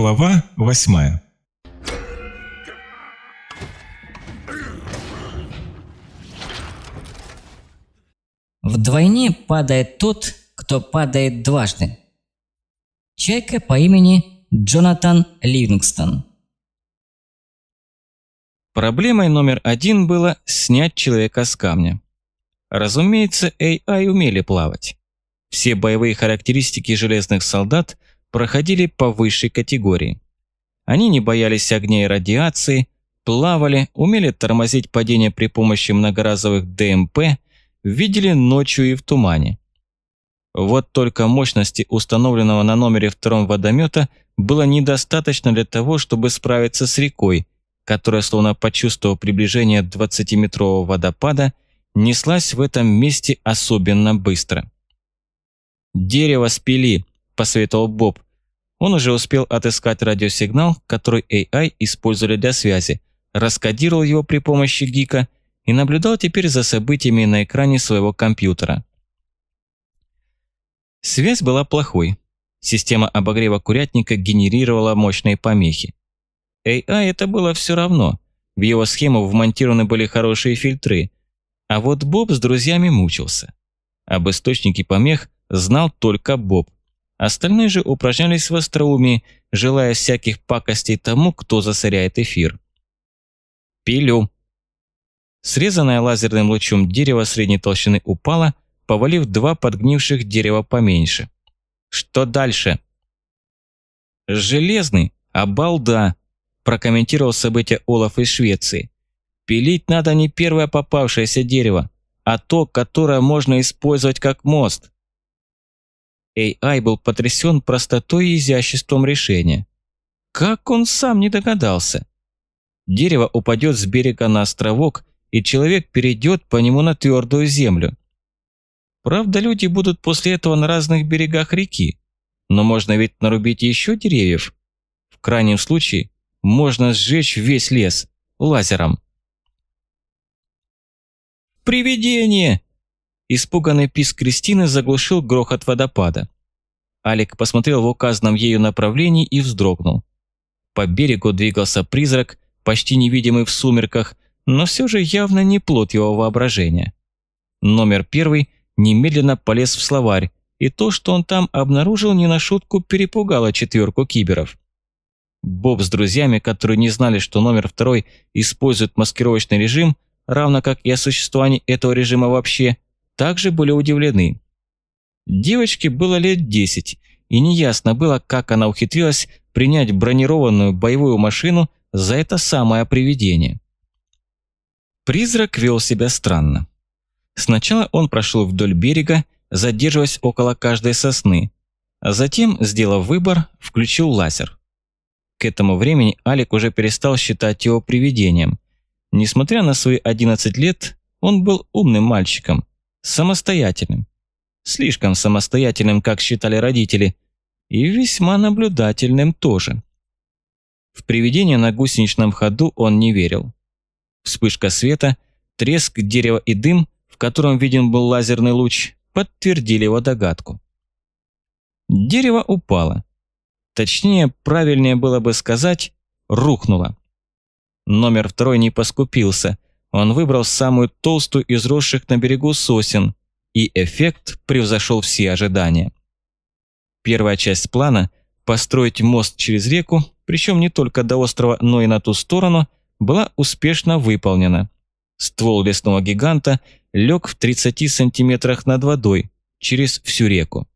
Глава восьмая Вдвойне падает тот, кто падает дважды. Чайка по имени Джонатан Ливингстон. Проблемой номер один было снять человека с камня. Разумеется, AI умели плавать. Все боевые характеристики железных солдат проходили по высшей категории. Они не боялись огня и радиации, плавали, умели тормозить падение при помощи многоразовых ДМП, видели ночью и в тумане. Вот только мощности установленного на номере втором водомета было недостаточно для того, чтобы справиться с рекой, которая, словно почувствовав приближение 20-метрового водопада, неслась в этом месте особенно быстро. «Дерево спили», – посоветовал Боб. Он уже успел отыскать радиосигнал, который AI использовали для связи, раскодировал его при помощи гика и наблюдал теперь за событиями на экране своего компьютера. Связь была плохой. Система обогрева курятника генерировала мощные помехи. AI это было все равно. В его схему вмонтированы были хорошие фильтры. А вот Боб с друзьями мучился. Об источнике помех знал только Боб. Остальные же упражнялись в остроумии, желая всяких пакостей тому, кто засоряет эфир. Пилю. Срезанное лазерным лучом дерево средней толщины упало, повалив два подгнивших дерева поменьше. Что дальше? Железный, а балда, прокомментировал события Олаф из Швеции. Пилить надо не первое попавшееся дерево, а то, которое можно использовать как мост. AI был потрясен простотой и изяществом решения. Как он сам не догадался? Дерево упадет с берега на островок, и человек перейдет по нему на твердую землю. Правда, люди будут после этого на разных берегах реки, но можно ведь нарубить еще деревьев. В крайнем случае, можно сжечь весь лес лазером. «Привидение!» Испуганный писк Кристины заглушил грохот водопада. Алик посмотрел в указанном ею направлении и вздрогнул. По берегу двигался призрак, почти невидимый в сумерках, но все же явно не плод его воображения. Номер первый немедленно полез в словарь, и то, что он там обнаружил, не на шутку перепугало четверку киберов. Боб с друзьями, которые не знали, что номер второй использует маскировочный режим, равно как и о существовании этого режима вообще, также были удивлены. Девочке было лет 10, и неясно было, как она ухитрилась принять бронированную боевую машину за это самое привидение. Призрак вел себя странно. Сначала он прошел вдоль берега, задерживаясь около каждой сосны, а затем, сделав выбор, включил лазер. К этому времени Алик уже перестал считать его привидением. Несмотря на свои 11 лет, он был умным мальчиком, самостоятельным. Слишком самостоятельным, как считали родители, и весьма наблюдательным тоже. В привидение на гусеничном ходу он не верил. Вспышка света, треск дерева и дым, в котором виден был лазерный луч, подтвердили его догадку. Дерево упало. Точнее, правильнее было бы сказать, рухнула. Номер второй не поскупился. Он выбрал самую толстую из росших на берегу сосен, и эффект превзошел все ожидания. Первая часть плана – построить мост через реку, причем не только до острова, но и на ту сторону, была успешно выполнена. Ствол лесного гиганта лег в 30 сантиметрах над водой, через всю реку.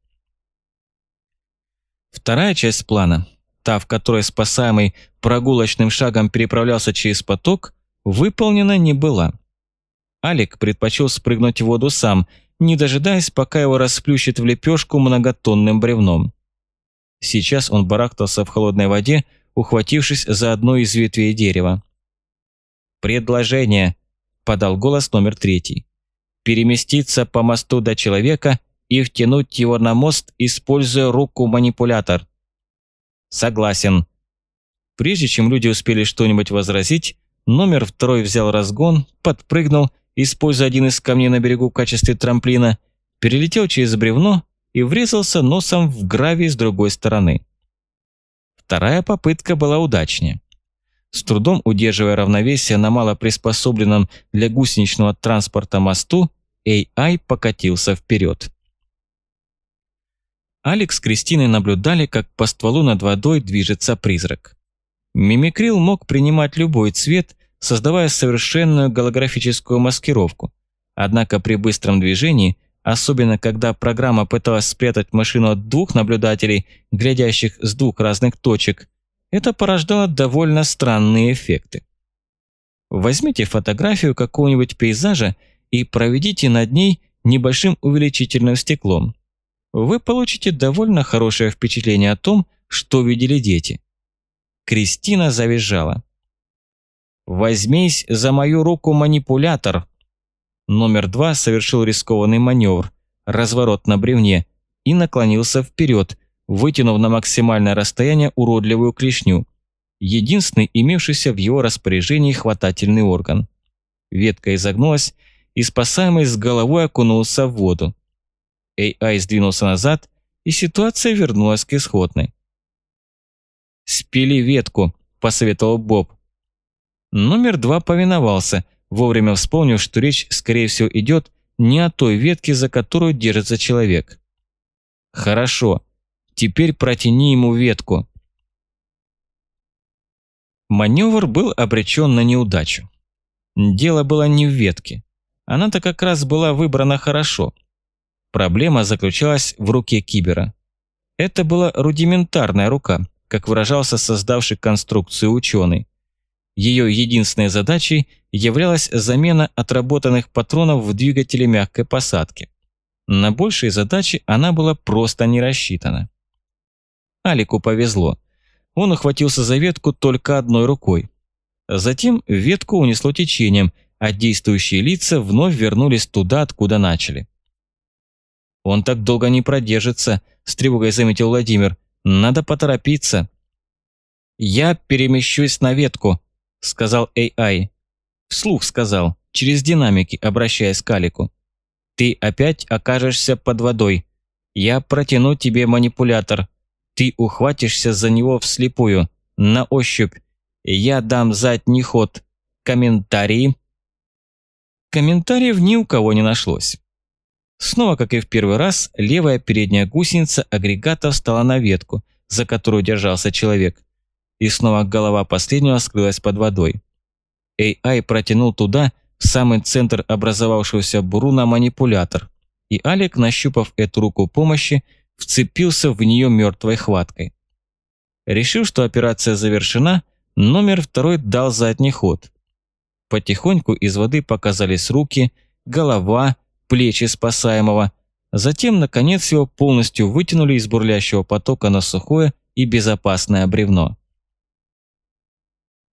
Вторая часть плана, та, в которой спасаемый прогулочным шагом переправлялся через поток, выполнена не была. Алик предпочел спрыгнуть в воду сам, не дожидаясь, пока его расплющит в лепешку многотонным бревном. Сейчас он барахтался в холодной воде, ухватившись за одно из ветвей дерева. «Предложение», – подал голос номер третий. «Переместиться по мосту до человека – и втянуть его на мост, используя руку-манипулятор. Согласен. Прежде чем люди успели что-нибудь возразить, номер второй взял разгон, подпрыгнул, используя один из камней на берегу в качестве трамплина, перелетел через бревно и врезался носом в гравий с другой стороны. Вторая попытка была удачнее. С трудом удерживая равновесие на малоприспособленном для гусеничного транспорта мосту, AI покатился вперед. Алекс с Кристиной наблюдали, как по стволу над водой движется призрак. Мимикрил мог принимать любой цвет, создавая совершенную голографическую маскировку. Однако при быстром движении, особенно когда программа пыталась спрятать машину от двух наблюдателей, глядящих с двух разных точек, это порождало довольно странные эффекты. Возьмите фотографию какого-нибудь пейзажа и проведите над ней небольшим увеличительным стеклом. Вы получите довольно хорошее впечатление о том, что видели дети. Кристина завизжала. «Возьмись за мою руку, манипулятор!» Номер два совершил рискованный маневр, разворот на бревне, и наклонился вперед, вытянув на максимальное расстояние уродливую клешню, единственный имевшийся в его распоряжении хватательный орган. Ветка изогнулась, и спасаемый с головой окунулся в воду. AI сдвинулся назад, и ситуация вернулась к исходной. «Спили ветку», – посоветовал Боб. Номер два повиновался, вовремя вспомнив, что речь, скорее всего, идет не о той ветке, за которую держится человек. «Хорошо. Теперь протяни ему ветку». Маневр был обречен на неудачу. Дело было не в ветке. Она-то как раз была выбрана хорошо. Проблема заключалась в руке Кибера. Это была рудиментарная рука, как выражался создавший конструкцию ученый. Ее единственной задачей являлась замена отработанных патронов в двигателе мягкой посадки. На большие задачи она была просто не рассчитана. Алику повезло. Он ухватился за ветку только одной рукой. Затем ветку унесло течением, а действующие лица вновь вернулись туда, откуда начали. «Он так долго не продержится», – с тревогой заметил Владимир. «Надо поторопиться». «Я перемещусь на ветку», – сказал AI. Вслух сказал, через динамики, обращаясь к Алику. «Ты опять окажешься под водой. Я протяну тебе манипулятор. Ты ухватишься за него вслепую, на ощупь. Я дам задний ход. Комментарии?» Комментариев ни у кого не нашлось. Снова, как и в первый раз, левая передняя гусеница агрегата встала на ветку, за которую держался человек. И снова голова последнего скрылась под водой. AI протянул туда, в самый центр образовавшегося буруна, манипулятор, и Алик, нащупав эту руку помощи, вцепился в нее мертвой хваткой. Решив, что операция завершена, номер второй дал задний ход. Потихоньку из воды показались руки, голова, плечи спасаемого. Затем, наконец, его полностью вытянули из бурлящего потока на сухое и безопасное бревно.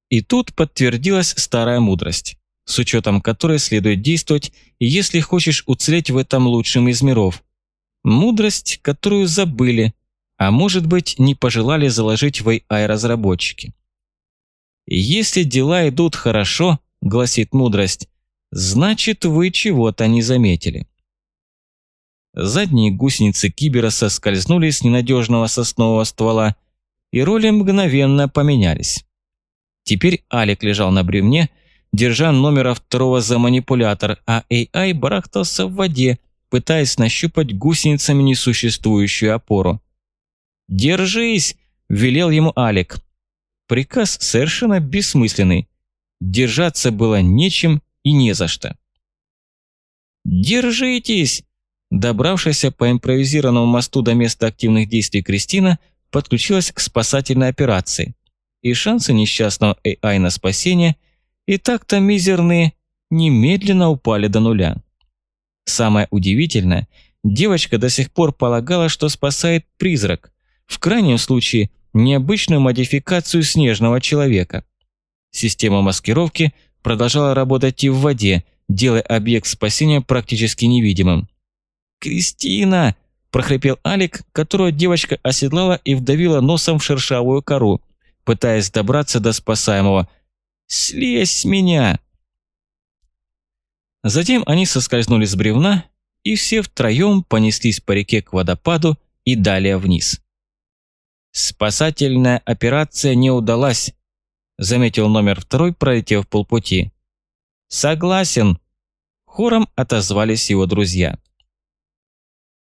И тут подтвердилась старая мудрость, с учетом которой следует действовать, если хочешь уцелеть в этом лучшем из миров. Мудрость, которую забыли, а может быть не пожелали заложить в AI-разработчики. «Если дела идут хорошо», – гласит мудрость, Значит, вы чего-то не заметили. Задние гусеницы кибера соскользнули с ненадежного соснового ствола, и роли мгновенно поменялись. Теперь Алик лежал на бревне, держа номера второго за манипулятор, а AI барахтался в воде, пытаясь нащупать гусеницами несуществующую опору. «Держись!» – велел ему Алик. Приказ совершенно бессмысленный. Держаться было нечем и не за что. «Держитесь!» Добравшаяся по импровизированному мосту до места активных действий Кристина подключилась к спасательной операции, и шансы несчастного AI на спасение, и так-то мизерные, немедленно упали до нуля. Самое удивительное, девочка до сих пор полагала, что спасает призрак, в крайнем случае необычную модификацию снежного человека. Система маскировки – продолжала работать и в воде, делая объект спасения практически невидимым. «Кристина!» – прохрипел Алик, которого девочка оседлала и вдавила носом в шершавую кору, пытаясь добраться до спасаемого. «Слезь с меня!» Затем они соскользнули с бревна и все втроем понеслись по реке к водопаду и далее вниз. «Спасательная операция не удалась», – заметил номер второй, пролетев полпути. «Согласен», – хором отозвались его друзья.